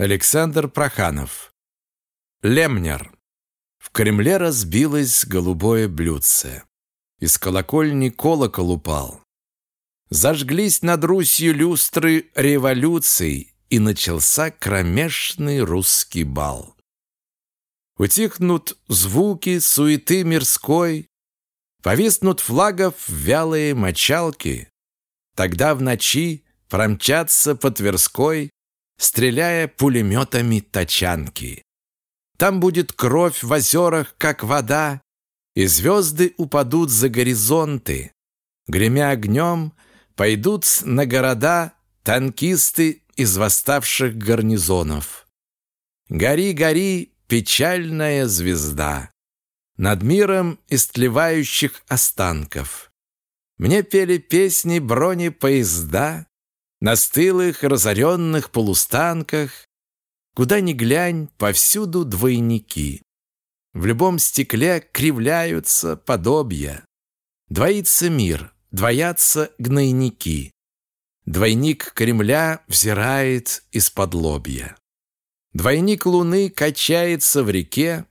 Александр Проханов. Лемнер. В Кремле разбилось голубое блюдце. Из колокольни колокол упал. Зажглись над Русью люстры революций, и начался кромешный русский бал. Утихнут звуки суеты мирской, повиснут флагов вялые мочалки. Тогда в ночи промчатся по Тверской стреляя пулеметами тачанки. Там будет кровь в озерах, как вода, и звезды упадут за горизонты. Гремя огнем, пойдут на города танкисты из восставших гарнизонов. Гори, гори, печальная звезда над миром истлевающих останков. Мне пели песни бронепоезда, на стылых, разоренных полустанках, Куда ни глянь, повсюду двойники. В любом стекле кривляются подобия. Двоится мир, двоятся гнойники. Двойник Кремля взирает из-под лобья. Двойник Луны качается в реке,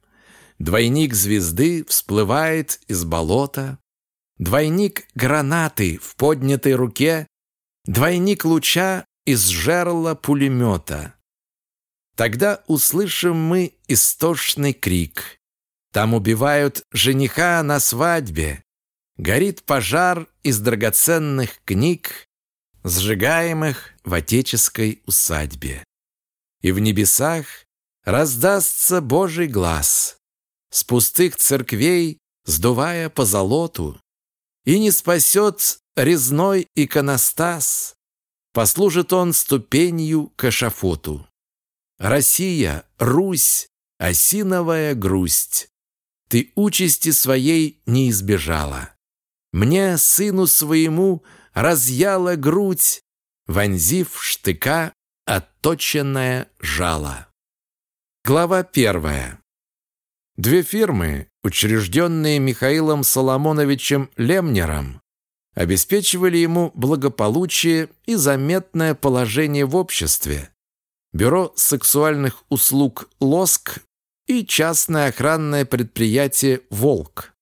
Двойник звезды всплывает из болота, Двойник гранаты в поднятой руке Двойник луча из жерла пулемета. Тогда услышим мы истошный крик. Там убивают жениха на свадьбе. Горит пожар из драгоценных книг, сжигаемых в отеческой усадьбе. И в небесах раздастся Божий глаз, с пустых церквей сдувая по золоту, и не спасет резной иконостас. Послужит он ступенью к эшафоту. Россия, Русь, осиновая грусть. Ты участи своей не избежала. Мне, сыну своему, разъяла грудь, вонзив штыка отточенное жало. Глава первая. Две фирмы, учрежденные Михаилом Соломоновичем Лемнером, обеспечивали ему благополучие и заметное положение в обществе. Бюро сексуальных услуг «Лоск» и частное охранное предприятие «Волк».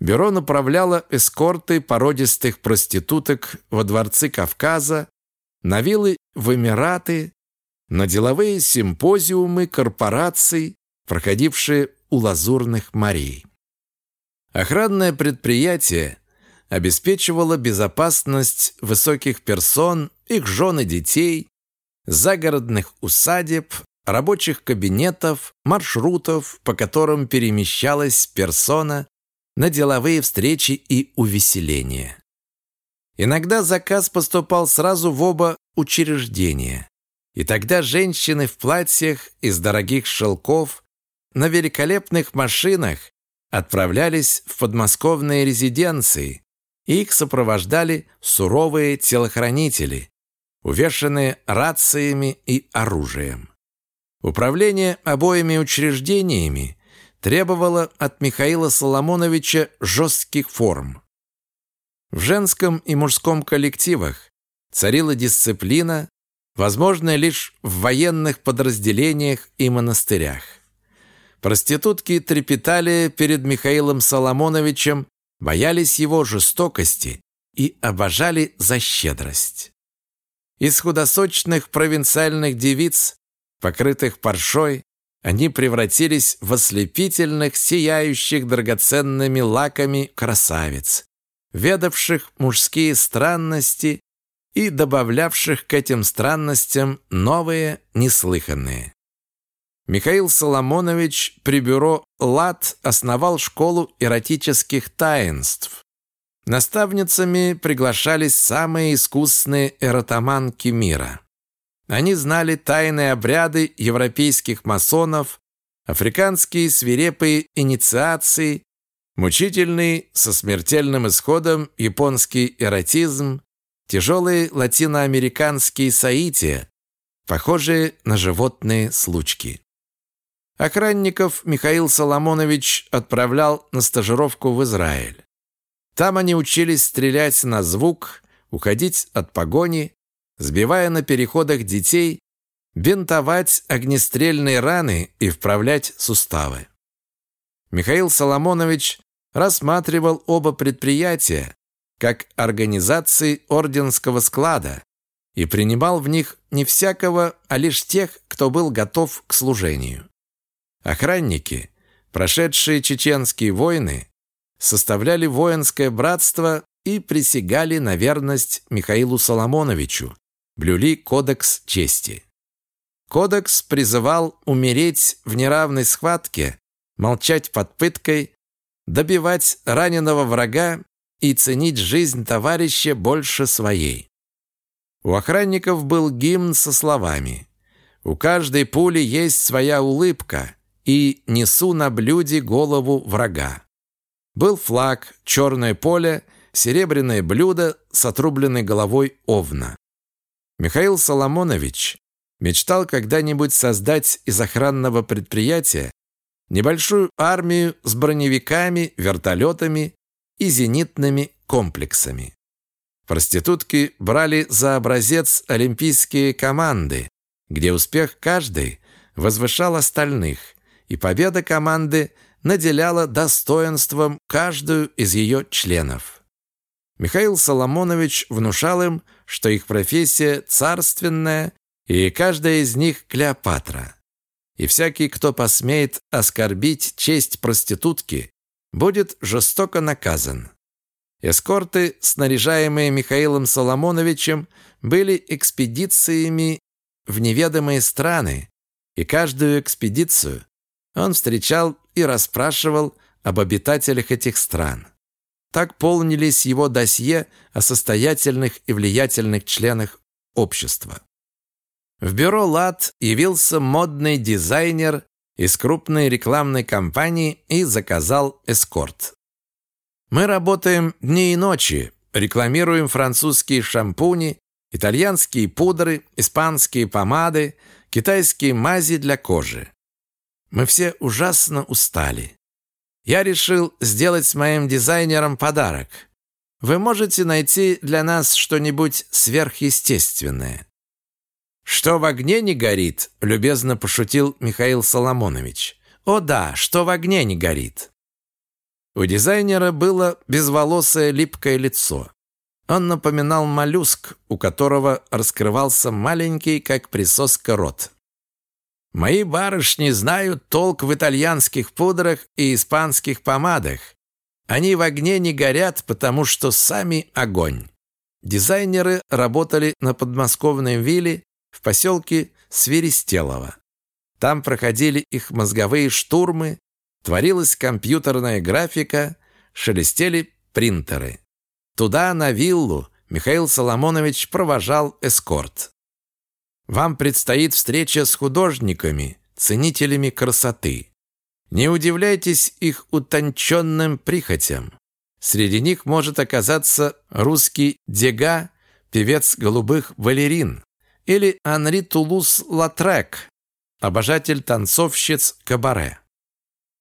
Бюро направляло эскорты породистых проституток во дворцы Кавказа, на виллы в Эмираты, на деловые симпозиумы корпораций, проходившие у лазурных морей. Охранное предприятие обеспечивала безопасность высоких персон, их жен и детей, загородных усадеб, рабочих кабинетов, маршрутов, по которым перемещалась персона на деловые встречи и увеселения. Иногда заказ поступал сразу в оба учреждения. И тогда женщины в платьях из дорогих шелков на великолепных машинах отправлялись в подмосковные резиденции, их сопровождали суровые телохранители, увешанные рациями и оружием. Управление обоими учреждениями требовало от Михаила Соломоновича жестких форм. В женском и мужском коллективах царила дисциплина, возможная лишь в военных подразделениях и монастырях. Проститутки трепетали перед Михаилом Соломоновичем боялись его жестокости и обожали за щедрость. Из худосочных провинциальных девиц, покрытых паршой, они превратились в ослепительных, сияющих драгоценными лаками красавиц, ведавших мужские странности и добавлявших к этим странностям новые, неслыханные. Михаил Соломонович при бюро «ЛАД» основал школу эротических таинств. Наставницами приглашались самые искусные эротоманки мира. Они знали тайные обряды европейских масонов, африканские свирепые инициации, мучительный со смертельным исходом японский эротизм, тяжелые латиноамериканские соития, похожие на животные случки. Охранников Михаил Соломонович отправлял на стажировку в Израиль. Там они учились стрелять на звук, уходить от погони, сбивая на переходах детей бинтовать огнестрельные раны и вправлять суставы. Михаил Соломонович рассматривал оба предприятия как организации орденского склада и принимал в них не всякого, а лишь тех, кто был готов к служению. Охранники, прошедшие чеченские войны, составляли воинское братство и присягали на верность Михаилу Соломоновичу, блюли кодекс чести. Кодекс призывал умереть в неравной схватке, молчать под пыткой, добивать раненого врага и ценить жизнь товарища больше своей. У охранников был гимн со словами «У каждой пули есть своя улыбка, и несу на блюде голову врага». Был флаг, черное поле, серебряное блюдо с отрубленной головой овна. Михаил Соломонович мечтал когда-нибудь создать из охранного предприятия небольшую армию с броневиками, вертолетами и зенитными комплексами. Проститутки брали за образец олимпийские команды, где успех каждой возвышал остальных, и победа команды наделяла достоинством каждую из ее членов. Михаил Соломонович внушал им, что их профессия царственная, и каждая из них Клеопатра. И всякий, кто посмеет оскорбить честь проститутки, будет жестоко наказан. Эскорты, снаряжаемые Михаилом Соломоновичем, были экспедициями в неведомые страны, и каждую экспедицию он встречал и расспрашивал об обитателях этих стран. Так полнились его досье о состоятельных и влиятельных членах общества. В бюро «ЛАД» явился модный дизайнер из крупной рекламной компании и заказал эскорт. Мы работаем дни и ночи, рекламируем французские шампуни, итальянские пудры, испанские помады, китайские мази для кожи. Мы все ужасно устали. Я решил сделать моим дизайнерам подарок. Вы можете найти для нас что-нибудь сверхъестественное. «Что в огне не горит?» – любезно пошутил Михаил Соломонович. «О да, что в огне не горит!» У дизайнера было безволосое липкое лицо. Он напоминал моллюск, у которого раскрывался маленький, как присоска, рот. «Мои барышни знают толк в итальянских пудрах и испанских помадах. Они в огне не горят, потому что сами огонь». Дизайнеры работали на подмосковной вилле в поселке Свиристелово. Там проходили их мозговые штурмы, творилась компьютерная графика, шелестели принтеры. Туда, на виллу, Михаил Соломонович провожал эскорт. Вам предстоит встреча с художниками, ценителями красоты. Не удивляйтесь их утонченным прихотям. Среди них может оказаться русский Дега, певец голубых балерин, или Анри Тулус-Латрек, обожатель танцовщиц кабаре.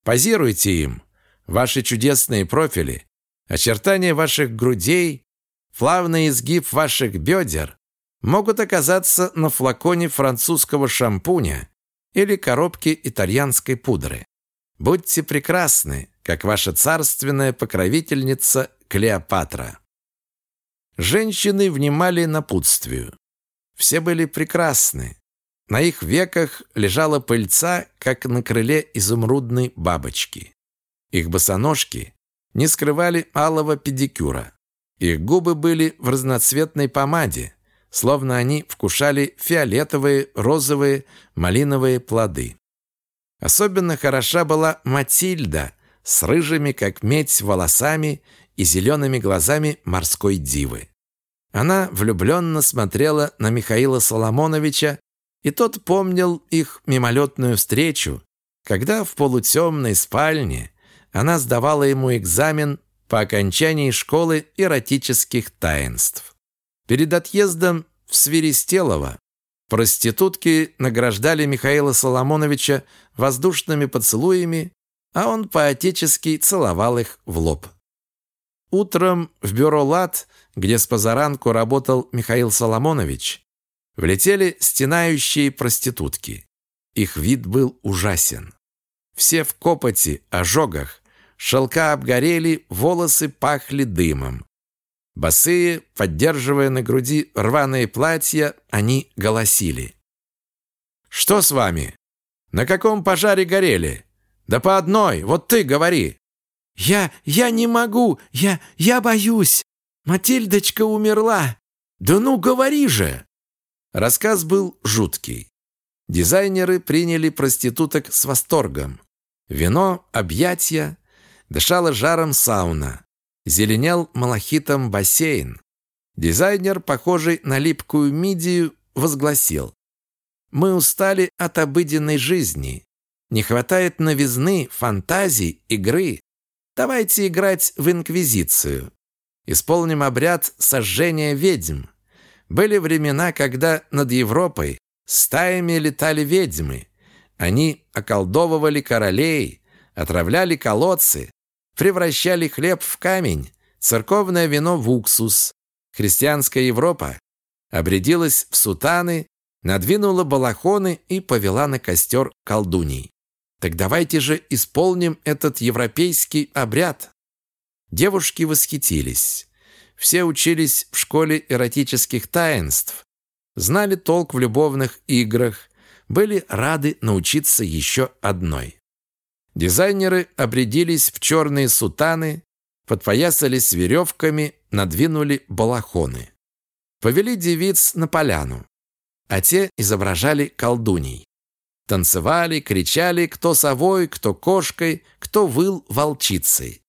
Позируйте им. Ваши чудесные профили, очертания ваших грудей, плавный изгиб ваших бедер могут оказаться на флаконе французского шампуня или коробке итальянской пудры. Будьте прекрасны, как ваша царственная покровительница Клеопатра. Женщины внимали напутствию. Все были прекрасны. На их веках лежала пыльца, как на крыле изумрудной бабочки. Их босоножки не скрывали алого педикюра. Их губы были в разноцветной помаде, словно они вкушали фиолетовые, розовые, малиновые плоды. Особенно хороша была Матильда с рыжими, как медь, волосами и зелеными глазами морской дивы. Она влюбленно смотрела на Михаила Соломоновича, и тот помнил их мимолетную встречу, когда в полутемной спальне она сдавала ему экзамен по окончании школы эротических таинств. Перед отъездом в Свиристелово проститутки награждали Михаила Соломоновича воздушными поцелуями, а он поотечески целовал их в лоб. Утром в бюро «ЛАД» где с позаранку работал Михаил Соломонович, влетели стенающие проститутки. Их вид был ужасен. Все в копоти, ожогах, шелка обгорели, волосы пахли дымом. Босые, поддерживая на груди рваные платья, они голосили. «Что с вами? На каком пожаре горели? Да по одной, вот ты говори!» «Я... я не могу! Я... я боюсь! Матильдочка умерла! Да ну, говори же!» Рассказ был жуткий. Дизайнеры приняли проституток с восторгом. Вино, объятия, дышала жаром сауна. Зеленел малахитом бассейн. Дизайнер, похожий на липкую мидию, возгласил. «Мы устали от обыденной жизни. Не хватает новизны, фантазий, игры. Давайте играть в инквизицию. Исполним обряд сожжения ведьм. Были времена, когда над Европой стаями летали ведьмы. Они околдовывали королей, отравляли колодцы, превращали хлеб в камень, церковное вино в уксус. Христианская Европа обрядилась в сутаны, надвинула балахоны и повела на костер колдуний. Так давайте же исполним этот европейский обряд. Девушки восхитились. Все учились в школе эротических таинств, знали толк в любовных играх, были рады научиться еще одной. Дизайнеры обрядились в черные сутаны, подпоясались веревками, надвинули балахоны. Повели девиц на поляну, а те изображали колдуней. Танцевали, кричали, кто совой, кто кошкой, кто выл волчицей.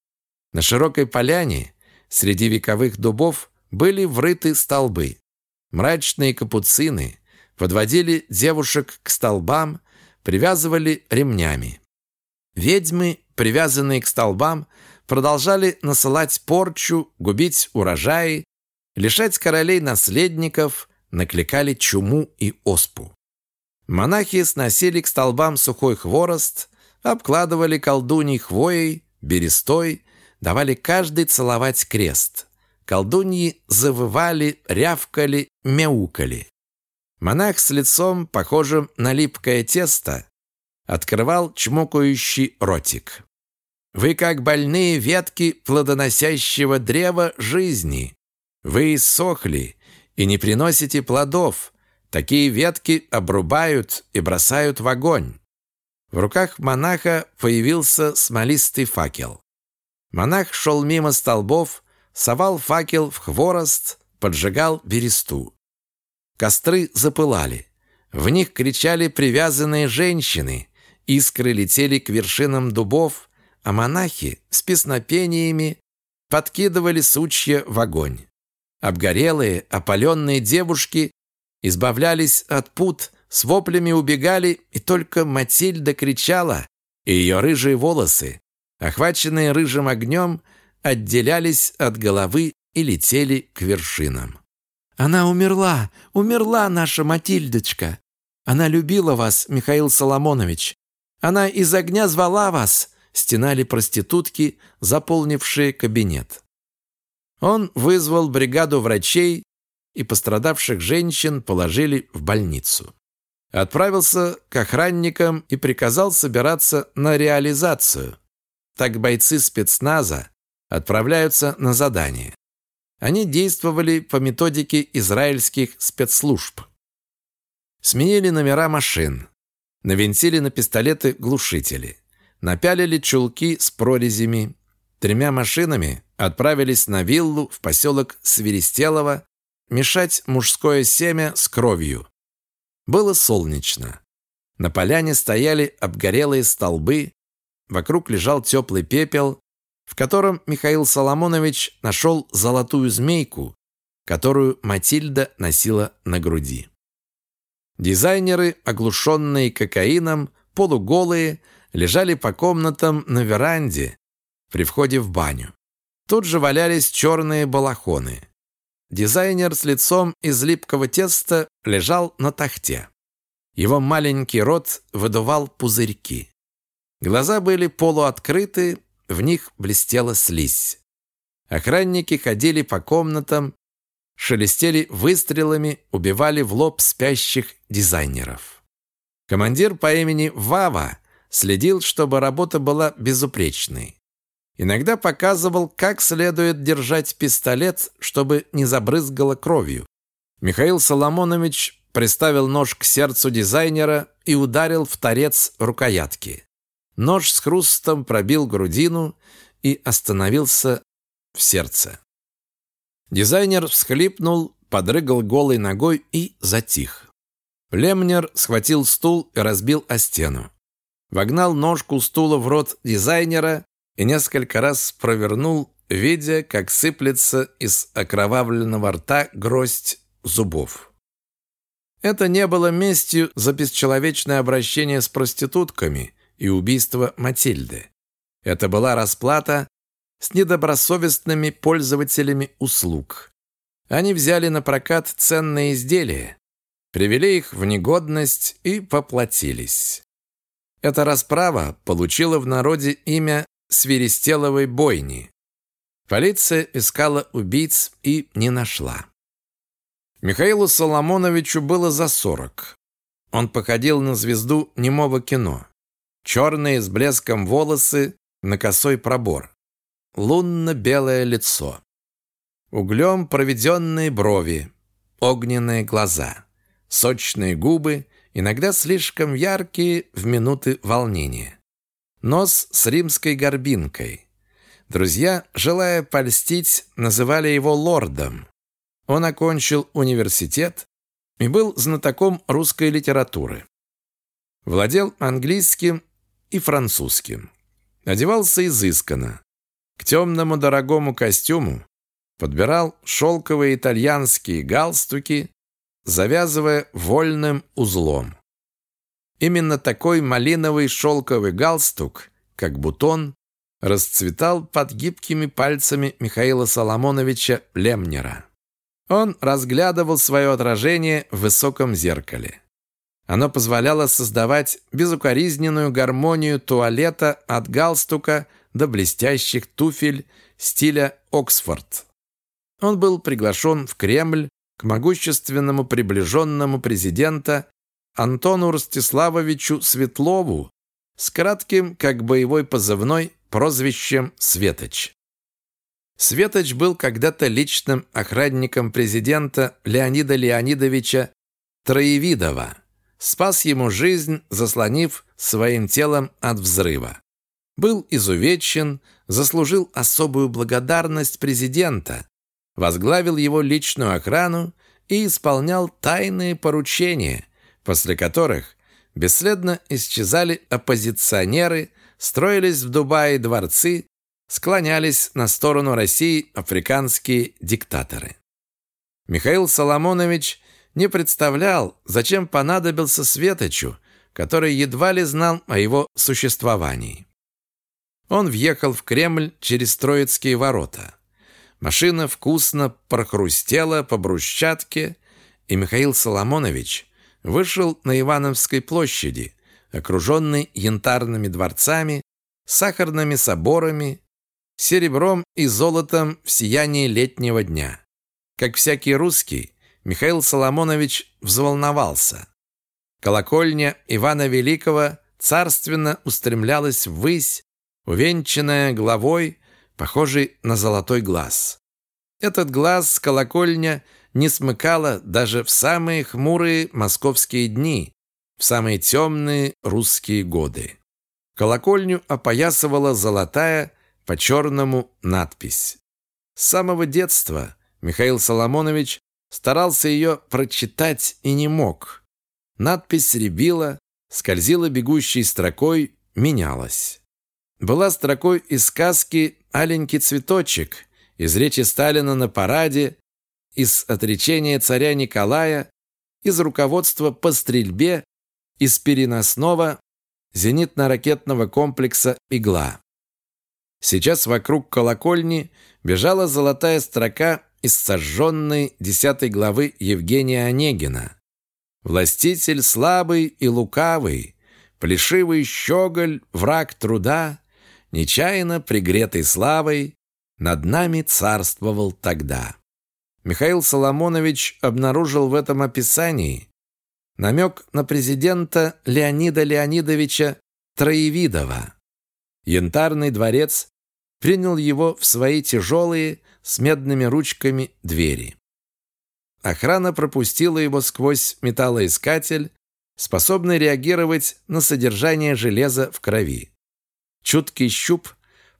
На широкой поляне среди вековых дубов были врыты столбы. Мрачные капуцины подводили девушек к столбам, привязывали ремнями. Ведьмы, привязанные к столбам, продолжали насылать порчу, губить урожаи, лишать королей наследников, накликали чуму и оспу. Монахи сносили к столбам сухой хворост, обкладывали колдуней хвоей, берестой, давали каждый целовать крест. Колдуньи завывали, рявкали, мяукали. Монах с лицом, похожим на липкое тесто, открывал чмокающий ротик. «Вы как больные ветки плодоносящего древа жизни. Вы иссохли и не приносите плодов, Такие ветки обрубают и бросают в огонь. В руках монаха появился смолистый факел. Монах шел мимо столбов, совал факел в хворост, поджигал бересту. Костры запылали. В них кричали привязанные женщины, искры летели к вершинам дубов, а монахи с песнопениями подкидывали сучья в огонь. Обгорелые, опаленные девушки избавлялись от пут, с воплями убегали, и только Матильда кричала, и ее рыжие волосы, охваченные рыжим огнем, отделялись от головы и летели к вершинам. «Она умерла! Умерла наша Матильдочка! Она любила вас, Михаил Соломонович! Она из огня звала вас!» стенали проститутки, заполнившие кабинет. Он вызвал бригаду врачей и пострадавших женщин положили в больницу. Отправился к охранникам и приказал собираться на реализацию. Так бойцы спецназа отправляются на задание. Они действовали по методике израильских спецслужб. Сменили номера машин, навинтили на пистолеты глушители, напялили чулки с прорезями, тремя машинами отправились на виллу в поселок Свиристелово мешать мужское семя с кровью. Было солнечно. На поляне стояли обгорелые столбы, вокруг лежал теплый пепел, в котором Михаил Соломонович нашел золотую змейку, которую Матильда носила на груди. Дизайнеры, оглушенные кокаином, полуголые, лежали по комнатам на веранде при входе в баню. Тут же валялись черные балахоны. Дизайнер с лицом из липкого теста лежал на тахте. Его маленький рот выдувал пузырьки. Глаза были полуоткрыты, в них блестела слизь. Охранники ходили по комнатам, шелестели выстрелами, убивали в лоб спящих дизайнеров. Командир по имени Вава следил, чтобы работа была безупречной. Иногда показывал, как следует держать пистолет, чтобы не забрызгало кровью. Михаил Соломонович приставил нож к сердцу дизайнера и ударил в торец рукоятки. Нож с хрустом пробил грудину и остановился в сердце. Дизайнер всхлипнул, подрыгал голой ногой и затих. Лемнер схватил стул и разбил о стену. Вогнал ножку стула в рот дизайнера и несколько раз провернул, видя, как сыплется из окровавленного рта гроздь зубов. Это не было местью за бесчеловечное обращение с проститутками и убийство Матильды. Это была расплата с недобросовестными пользователями услуг. Они взяли на прокат ценные изделия, привели их в негодность и поплатились. Эта расправа получила в народе имя Свиристеловой бойни. Полиция искала убийц и не нашла. Михаилу Соломоновичу было за сорок. Он походил на звезду немого кино. Черные с блеском волосы на косой пробор. Лунно-белое лицо. Углем проведенные брови, огненные глаза, сочные губы, иногда слишком яркие в минуты волнения. Нос с римской горбинкой. Друзья, желая польстить, называли его лордом. Он окончил университет и был знатоком русской литературы. Владел английским и французским. Одевался изысканно. К темному дорогому костюму подбирал шелковые итальянские галстуки, завязывая вольным узлом. Именно такой малиновый шелковый галстук, как бутон, расцветал под гибкими пальцами Михаила Соломоновича Лемнера. Он разглядывал свое отражение в высоком зеркале. Оно позволяло создавать безукоризненную гармонию туалета от галстука до блестящих туфель стиля Оксфорд. Он был приглашен в Кремль к могущественному приближенному президента Антону Ростиславовичу Светлову с кратким, как боевой позывной, прозвищем Светоч. Светоч был когда-то личным охранником президента Леонида Леонидовича Троевидова спас ему жизнь, заслонив своим телом от взрыва. Был изувечен, заслужил особую благодарность президента, возглавил его личную охрану и исполнял тайные поручения, после которых бесследно исчезали оппозиционеры, строились в Дубае дворцы, склонялись на сторону России африканские диктаторы. Михаил Соломонович не представлял, зачем понадобился Светочу, который едва ли знал о его существовании. Он въехал в Кремль через Троицкие ворота. Машина вкусно прохрустела по брусчатке, и Михаил Соломонович вышел на Ивановской площади, окруженный янтарными дворцами, сахарными соборами, серебром и золотом в сиянии летнего дня. Как всякий русский, Михаил Соломонович взволновался. Колокольня Ивана Великого царственно устремлялась ввысь, увенчанная главой, похожей на золотой глаз. Этот глаз колокольня не смыкала даже в самые хмурые московские дни, в самые темные русские годы. Колокольню опоясывала золотая по-черному надпись. С самого детства Михаил Соломонович Старался ее прочитать и не мог. Надпись рябила, скользила бегущей строкой, менялась. Была строкой из сказки «Аленький цветочек», из речи Сталина на параде, из отречения царя Николая, из руководства по стрельбе, из переносного зенитно-ракетного комплекса «Игла». Сейчас вокруг колокольни бежала золотая строка из сожженной десятой главы Евгения Онегина. «Властитель слабый и лукавый, плешивый щеголь, враг труда, нечаянно пригретый славой, над нами царствовал тогда». Михаил Соломонович обнаружил в этом описании намек на президента Леонида Леонидовича Троевидова. Янтарный дворец принял его в свои тяжелые с медными ручками двери. Охрана пропустила его сквозь металлоискатель, способный реагировать на содержание железа в крови. Чуткий щуп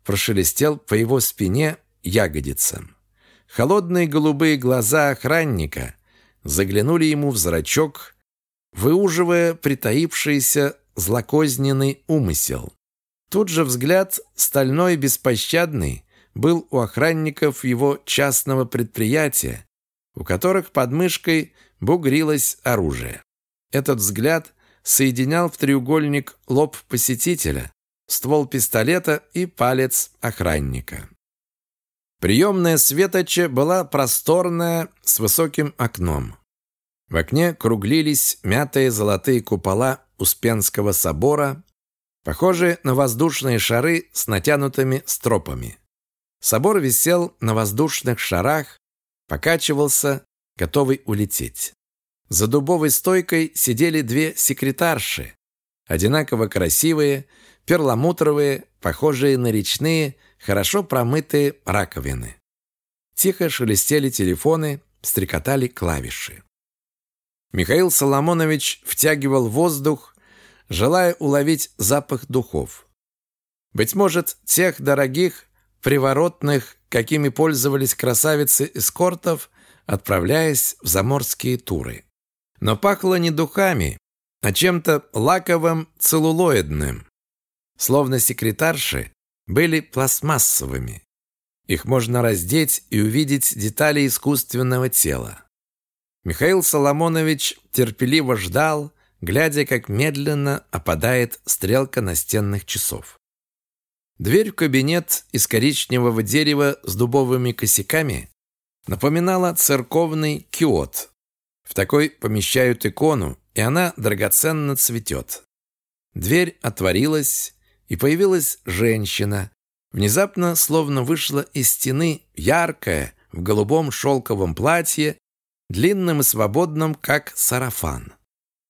прошелестел по его спине ягодицам. Холодные голубые глаза охранника заглянули ему в зрачок, выуживая притаившийся злокозненный умысел. Тут же взгляд, стальной беспощадный, был у охранников его частного предприятия, у которых под мышкой бугрилось оружие. Этот взгляд соединял в треугольник лоб посетителя, ствол пистолета и палец охранника. Приемная Светоча была просторная, с высоким окном. В окне круглились мятые золотые купола Успенского собора, похожие на воздушные шары с натянутыми стропами. Собор висел на воздушных шарах, покачивался, готовый улететь. За дубовой стойкой сидели две секретарши, одинаково красивые, перламутровые, похожие на речные, хорошо промытые раковины. Тихо шелестели телефоны, стрекотали клавиши. Михаил Соломонович втягивал воздух, желая уловить запах духов. Быть может, тех дорогих, приворотных, какими пользовались красавицы эскортов, отправляясь в заморские туры. Но пахло не духами, а чем-то лаковым целлулоидным. Словно секретарши были пластмассовыми. Их можно раздеть и увидеть детали искусственного тела. Михаил Соломонович терпеливо ждал, глядя, как медленно опадает стрелка настенных часов. Дверь в кабинет из коричневого дерева с дубовыми косяками напоминала церковный киот. В такой помещают икону, и она драгоценно цветет. Дверь отворилась, и появилась женщина. Внезапно словно вышла из стены яркая, в голубом шелковом платье, длинным и свободным, как сарафан.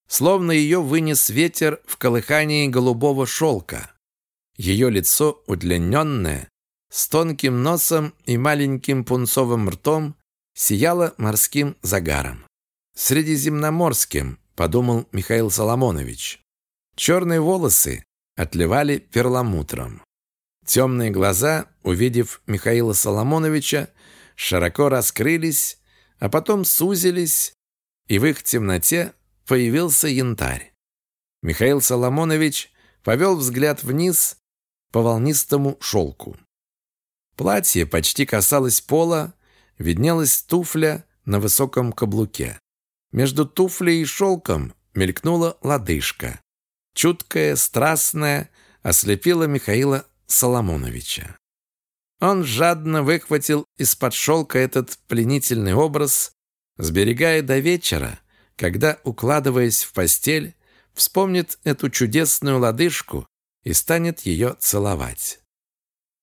Словно ее вынес ветер в колыхании голубого шелка. Ее лицо удлиненное, с тонким носом и маленьким пунцовым ртом, сияло морским загаром. «Средиземноморским», — подумал Михаил Соломонович. Черные волосы отливали перламутром. Темные глаза, увидев Михаила Соломоновича, широко раскрылись, а потом сузились, и в их темноте появился янтарь. Михаил Соломонович повел взгляд вниз по волнистому шелку. Платье почти касалось пола, виднелась туфля на высоком каблуке. Между туфлей и шелком мелькнула лодыжка. Чуткая, страстная, ослепила Михаила Соломоновича. Он жадно выхватил из-под шелка этот пленительный образ, сберегая до вечера, когда, укладываясь в постель, вспомнит эту чудесную лодыжку и станет ее целовать.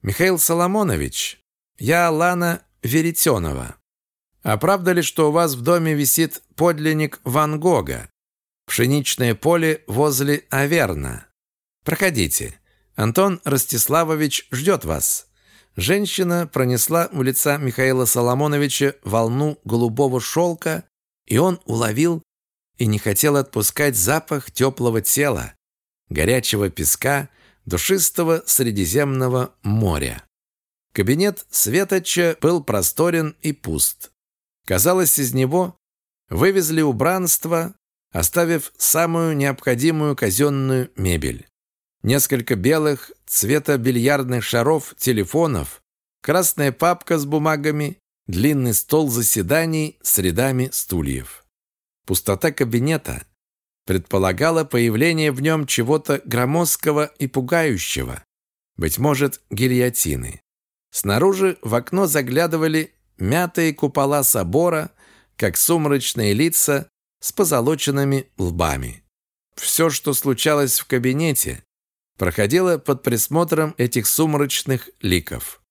«Михаил Соломонович, я Лана Веретенова. А правда ли, что у вас в доме висит подлинник Ван Гога? Пшеничное поле возле Аверна. Проходите. Антон Ростиславович ждет вас». Женщина пронесла у лица Михаила Соломоновича волну голубого шелка, и он уловил и не хотел отпускать запах теплого тела, горячего песка, душистого Средиземного моря. Кабинет Светоча был просторен и пуст. Казалось, из него вывезли убранство, оставив самую необходимую казенную мебель. Несколько белых цвета бильярдных шаров, телефонов, красная папка с бумагами, длинный стол заседаний с рядами стульев. Пустота кабинета предполагала появление в нем чего-то громоздкого и пугающего, быть может, гильотины. Снаружи в окно заглядывали мятые купола собора, как сумрачные лица с позолоченными лбами. Все, что случалось в кабинете, проходило под присмотром этих сумрачных ликов.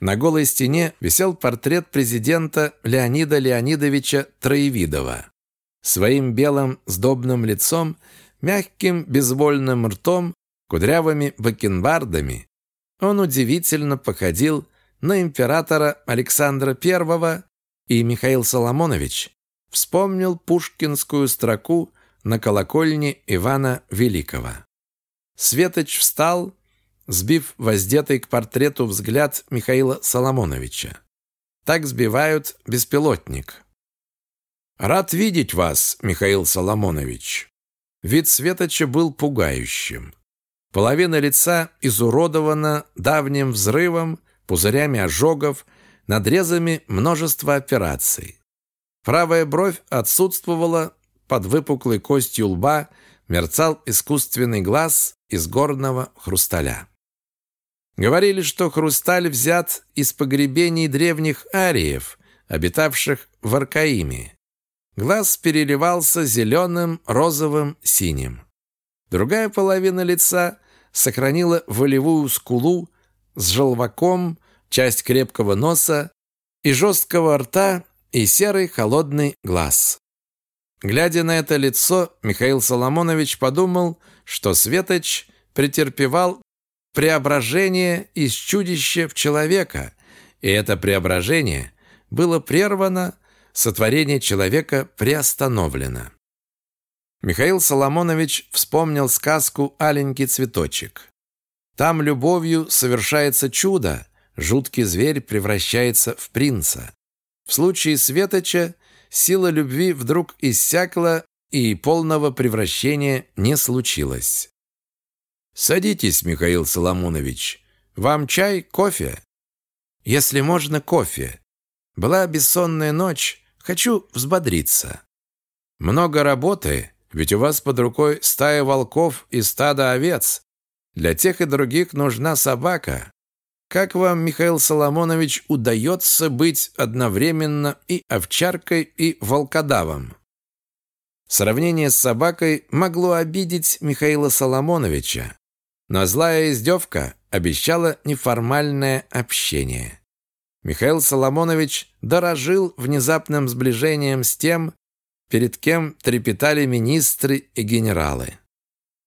На голой стене висел портрет президента Леонида Леонидовича Троевидова. Своим белым сдобным лицом, мягким безвольным ртом, кудрявыми бакенбардами он удивительно походил на императора Александра I, и Михаил Соломонович вспомнил пушкинскую строку на колокольне Ивана Великого. Светоч встал, сбив воздетый к портрету взгляд Михаила Соломоновича. Так сбивают беспилотник. «Рад видеть вас, Михаил Соломонович». Вид Светоча был пугающим. Половина лица изуродована давним взрывом, пузырями ожогов, надрезами множества операций. Правая бровь отсутствовала, под выпуклой костью лба мерцал искусственный глаз из горного хрусталя. Говорили, что хрусталь взят из погребений древних ариев, обитавших в Аркаиме. Глаз переливался зеленым, розовым, синим. Другая половина лица сохранила волевую скулу с желваком, часть крепкого носа и жесткого рта и серый холодный глаз. Глядя на это лицо, Михаил Соломонович подумал, что Светоч претерпевал преображение из чудища в человека, и это преображение было прервано, сотворение человека приостановлено. Михаил Соломонович вспомнил сказку «Аленький цветочек». Там любовью совершается чудо, жуткий зверь превращается в принца. В случае Светоча сила любви вдруг иссякла, и полного превращения не случилось. «Садитесь, Михаил Соломонович. Вам чай, кофе?» «Если можно, кофе. Была бессонная ночь, хочу взбодриться». «Много работы?» Ведь у вас под рукой стая волков и стадо овец. Для тех и других нужна собака. Как вам, Михаил Соломонович, удается быть одновременно и овчаркой, и волкодавом? Сравнение с собакой могло обидеть Михаила Соломоновича, но злая издевка обещала неформальное общение. Михаил Соломонович дорожил внезапным сближением с тем, перед кем трепетали министры и генералы.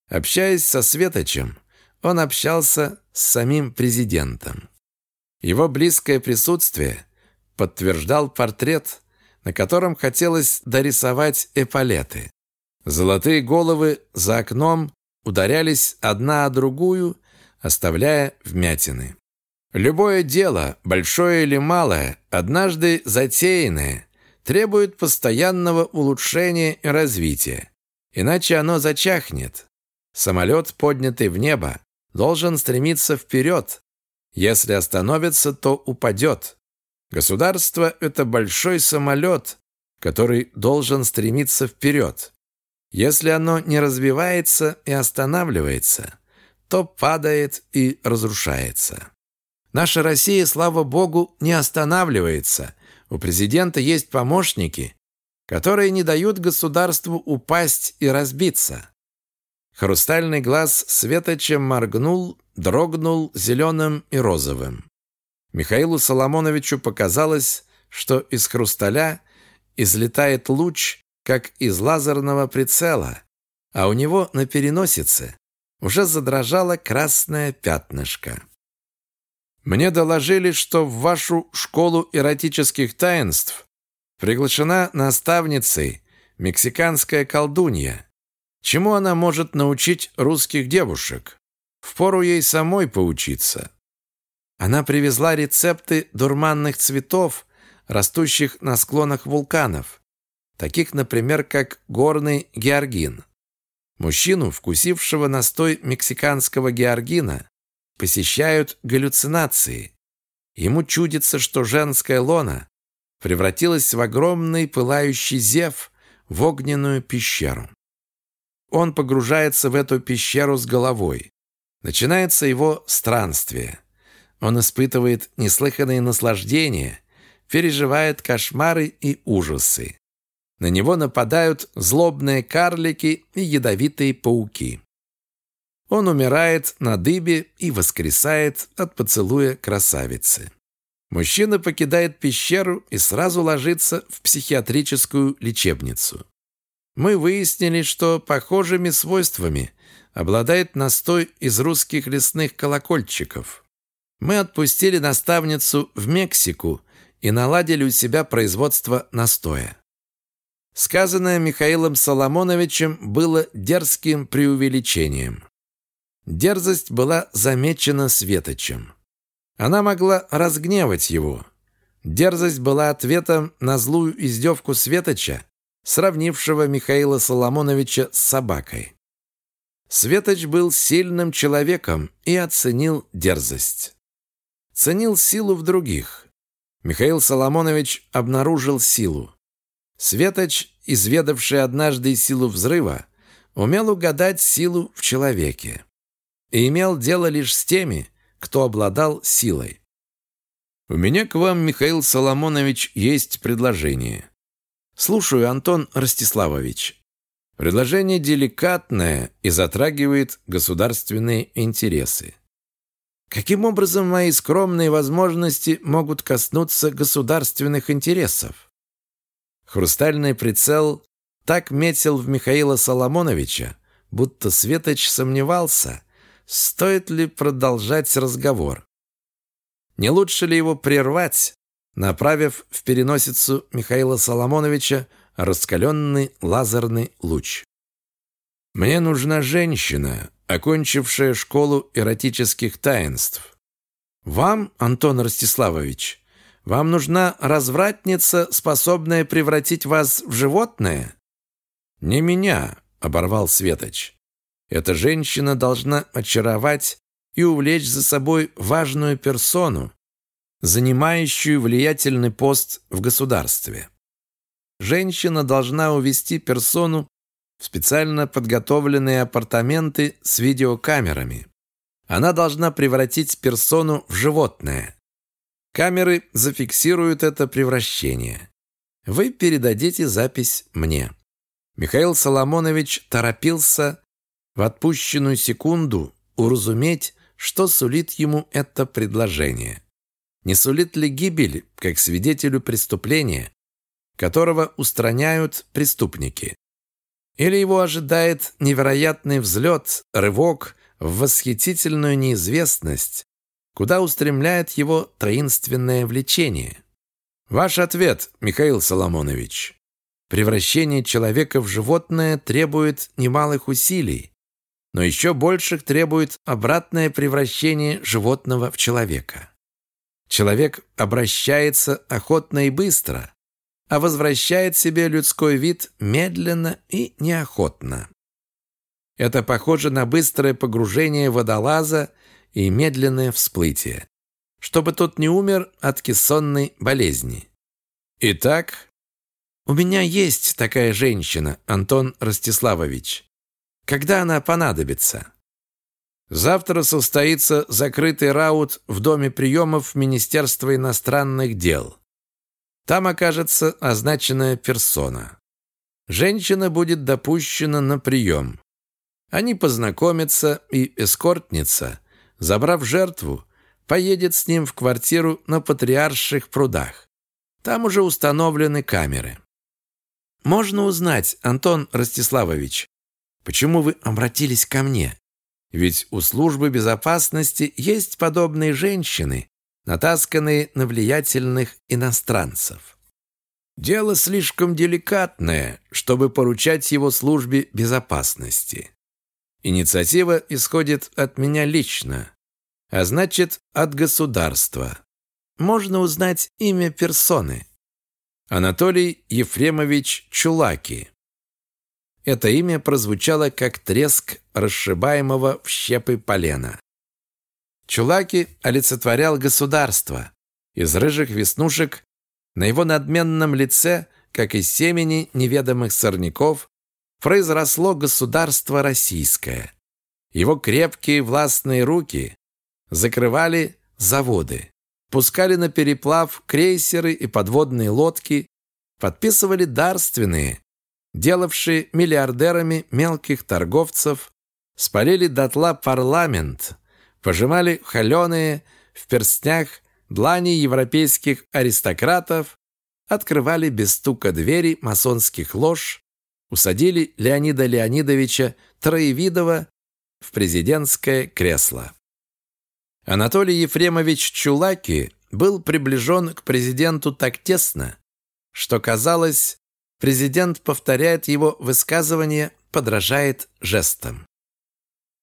Общаясь со Светочем, он общался с самим президентом. Его близкое присутствие подтверждал портрет, на котором хотелось дорисовать эполеты. Золотые головы за окном ударялись одна о другую, оставляя вмятины. Любое дело, большое или малое, однажды затеянное, требует постоянного улучшения и развития. Иначе оно зачахнет. Самолет, поднятый в небо, должен стремиться вперед. Если остановится, то упадет. Государство – это большой самолет, который должен стремиться вперед. Если оно не развивается и останавливается, то падает и разрушается. Наша Россия, слава богу, не останавливается у президента есть помощники, которые не дают государству упасть и разбиться. Хрустальный глаз светоча моргнул, дрогнул зеленым и розовым. Михаилу Соломоновичу показалось, что из хрусталя излетает луч, как из лазерного прицела, а у него на переносице уже задрожало красное пятнышко. Мне доложили, что в вашу школу эротических таинств приглашена наставницей мексиканская колдунья. Чему она может научить русских девушек? Впору ей самой поучиться. Она привезла рецепты дурманных цветов, растущих на склонах вулканов, таких, например, как горный георгин. Мужчину, вкусившего настой мексиканского георгина, посещают галлюцинации. Ему чудится, что женская лона превратилась в огромный пылающий зев в огненную пещеру. Он погружается в эту пещеру с головой. Начинается его странствие. Он испытывает неслыханные наслаждения, переживает кошмары и ужасы. На него нападают злобные карлики и ядовитые пауки. Он умирает на дыбе и воскресает от поцелуя красавицы. Мужчина покидает пещеру и сразу ложится в психиатрическую лечебницу. Мы выяснили, что похожими свойствами обладает настой из русских лесных колокольчиков. Мы отпустили наставницу в Мексику и наладили у себя производство настоя. Сказанное Михаилом Соломоновичем было дерзким преувеличением. Дерзость была замечена Светочем. Она могла разгневать его. Дерзость была ответом на злую издевку Светоча, сравнившего Михаила Соломоновича с собакой. Светоч был сильным человеком и оценил дерзость. Ценил силу в других. Михаил Соломонович обнаружил силу. Светоч, изведавший однажды силу взрыва, умел угадать силу в человеке и имел дело лишь с теми, кто обладал силой. «У меня к вам, Михаил Соломонович, есть предложение». «Слушаю, Антон Ростиславович». Предложение деликатное и затрагивает государственные интересы. Каким образом мои скромные возможности могут коснуться государственных интересов? Хрустальный прицел так метил в Михаила Соломоновича, будто Светоч сомневался, стоит ли продолжать разговор. Не лучше ли его прервать, направив в переносицу Михаила Соломоновича раскаленный лазерный луч. «Мне нужна женщина, окончившая школу эротических таинств. Вам, Антон Ростиславович, вам нужна развратница, способная превратить вас в животное?» «Не меня», — оборвал Светоч. «Эта женщина должна очаровать и увлечь за собой важную персону, занимающую влиятельный пост в государстве женщина должна увести персону в специально подготовленные апартаменты с видеокамерами. Она должна превратить персону в животное. Камеры зафиксируют это превращение. Вы передадите запись мне. Михаил Соломонович торопился в отпущенную секунду уразуметь, что сулит ему это предложение. Не сулит ли гибель, как свидетелю преступления, которого устраняют преступники. Или его ожидает невероятный взлет, рывок в восхитительную неизвестность, куда устремляет его таинственное влечение. Ваш ответ, Михаил Соломонович. Превращение человека в животное требует немалых усилий, но еще больших требует обратное превращение животного в человека. Человек обращается охотно и быстро, а возвращает себе людской вид медленно и неохотно. Это похоже на быстрое погружение водолаза и медленное всплытие, чтобы тот не умер от кессонной болезни. Итак, у меня есть такая женщина, Антон Ростиславович. Когда она понадобится? Завтра состоится закрытый раут в Доме приемов Министерства иностранных дел. Там окажется означенная персона. Женщина будет допущена на прием. Они познакомятся, и эскортница, забрав жертву, поедет с ним в квартиру на Патриарших прудах. Там уже установлены камеры. Можно узнать, Антон Ростиславович, почему вы обратились ко мне? Ведь у службы безопасности есть подобные женщины, натасканные на влиятельных иностранцев. Дело слишком деликатное, чтобы поручать его службе безопасности. Инициатива исходит от меня лично, а значит, от государства. Можно узнать имя персоны. Анатолий Ефремович Чулаки. Это имя прозвучало как треск расшибаемого в щепы полена. Чулаки олицетворял государство. Из рыжих веснушек на его надменном лице, как из семени неведомых сорняков, произросло государство российское. Его крепкие властные руки закрывали заводы, пускали на переплав крейсеры и подводные лодки, подписывали дарственные, делавшие миллиардерами мелких торговцев, спалили дотла парламент, пожимали холеные в перстнях длани европейских аристократов открывали без стука двери масонских лож, усадили Леонида Леонидовича Троевидова в президентское кресло. Анатолий Ефремович Чулаки был приближен к президенту так тесно, что казалось, президент повторяет его высказывание, подражает жестам.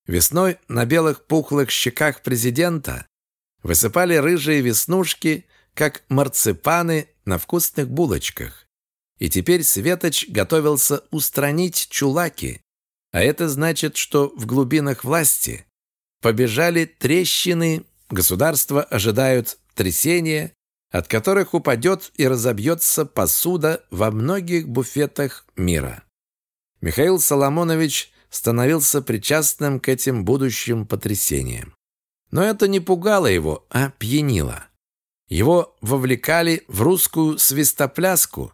Весной на белых пухлых щеках президента высыпали рыжие веснушки, как марципаны на вкусных булочках. И теперь Светоч готовился устранить чулаки, а это значит, что в глубинах власти побежали трещины, государства ожидают трясения, от которых упадет и разобьется посуда во многих буфетах мира. Михаил Соломонович становился причастным к этим будущим потрясениям. Но это не пугало его, а пьянило. Его вовлекали в русскую свистопляску,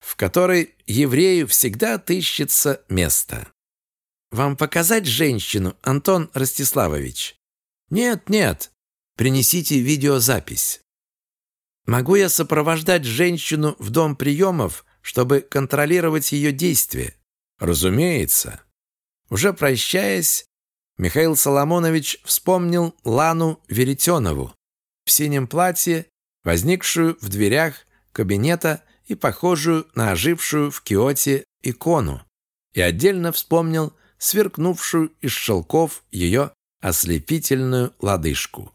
в которой еврею всегда отыщется место. «Вам показать женщину, Антон Ростиславович?» «Нет, нет. Принесите видеозапись». «Могу я сопровождать женщину в дом приемов, чтобы контролировать ее действия?» «Разумеется». Уже прощаясь, Михаил Соломонович вспомнил Лану Веретенову в синем платье, возникшую в дверях кабинета и похожую на ожившую в Киоте икону, и отдельно вспомнил сверкнувшую из шелков ее ослепительную лодыжку.